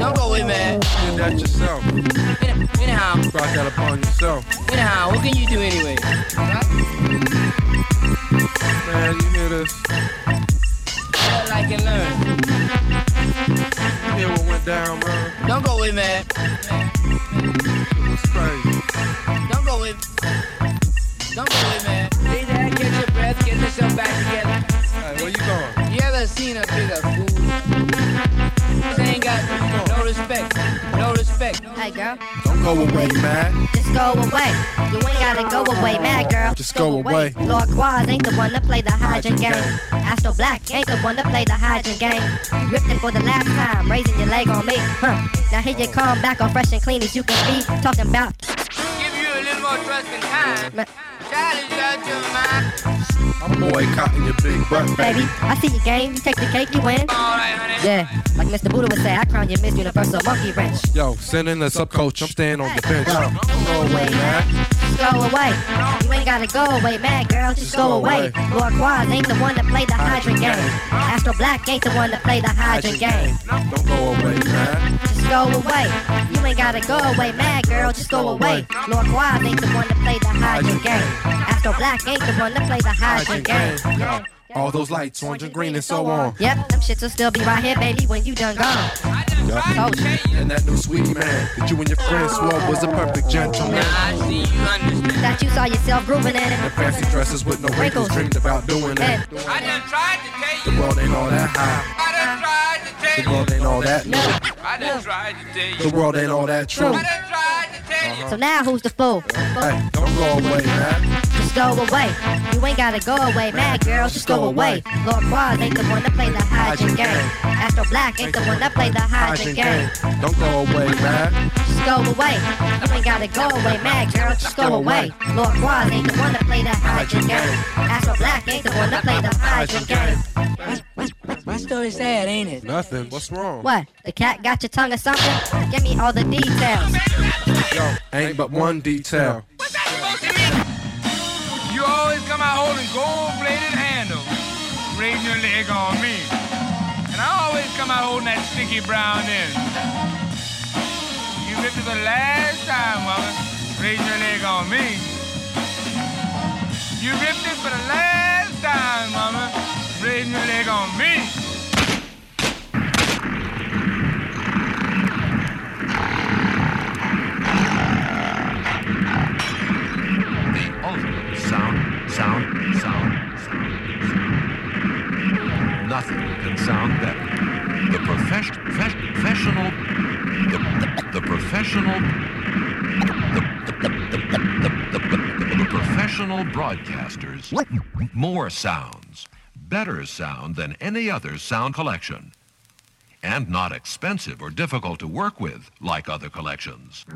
Don't go away, man. Did that yourself. Any- Anyhow, Brought that upon yourself. anyhow, what can you do anyway? Man, you hear this? All I can learn. You hear what went down, man? Don't go away, man. It was crazy. Don't go away. Don't go away, going? You seen a bigger fool? They ain't got no respect, no respect. Hey girl, Don't go away, man. just go away. You ain't gotta go away, mad girl. Just go away. Lord Quas ain't the one to play the hydrant Hydrant game. game. Astro Black ain't the one to play the hydrant game. You ripped it for the last time, raising your leg on me. Huh. Now here you come back all fresh and clean as you can be. Talking about I'm boycotting your big butt, baby. baby. I see your game, you take the cake, you win. All right, honey. Yeah, like Mr. Buddha would say, I crown you Miss Universal Monkey Wrench. Yo, send in the sub coach. I'm staying on the bench. Don't go away, man. Just go away. You ain't gotta go away, mad girl. Just, Just go, go away. away. Lord Quas ain't the one to play the hydrant game. Astro Black ain't the one to play the hydrant game. Don't go away, man. Just go away. You ain't gotta go away, mad girl. Just go away. Lord Quas ain't the one to play the hydrant game. Astro Black ain't the one to play the hydrant game. Yo, all those lights, orange and green and so on. Yep, them shits will still be right here, baby, when you done gone. Told oh. you. And that new sweetie man that you and your friends swore was a perfect gentleman. I see you understand. That you saw yourself grooving in And it. fancy dresses with no wrinkles, dreamed about doing it. I done tried to tell you. The world ain't all that high. I done tried to tell you. The world ain't all that new. I done tried to tell The world ain't all that true. I done tried to tell you. so now who's the fool? Hey, don't go away, man. Just go away. You ain't gotta go away, mad girl. Just go away. Lord Quas ain't the one to play the hydrant game. Astro Black ain't the one to play the hydrant Hydrant game. game. Don't go away, man. Just go away. You ain't gotta go away, mad girl. Just go away. Lord Quas ain't the one to play the hydrant game. Astro Black ain't the one to play the hydrant game. My story's sad, ain't it? Nothing. What's wrong? What? The cat got your tongue or something? Give me all the details. Yo, ain't but one detail. What's that supposed to mean? You always come out holding gold-bladed handles, raising your leg on me. And I always come out holding that sticky brown end. You ripped it for the last time, mama, raising your leg on me. You ripped it for the last time, mama, raising your leg on me. Can sound better. The profession, professional, the, the, the professional, the, the, the, the, the, the professional broadcasters. More sounds, better sound than any other sound collection. And not expensive or difficult to work with like other collections.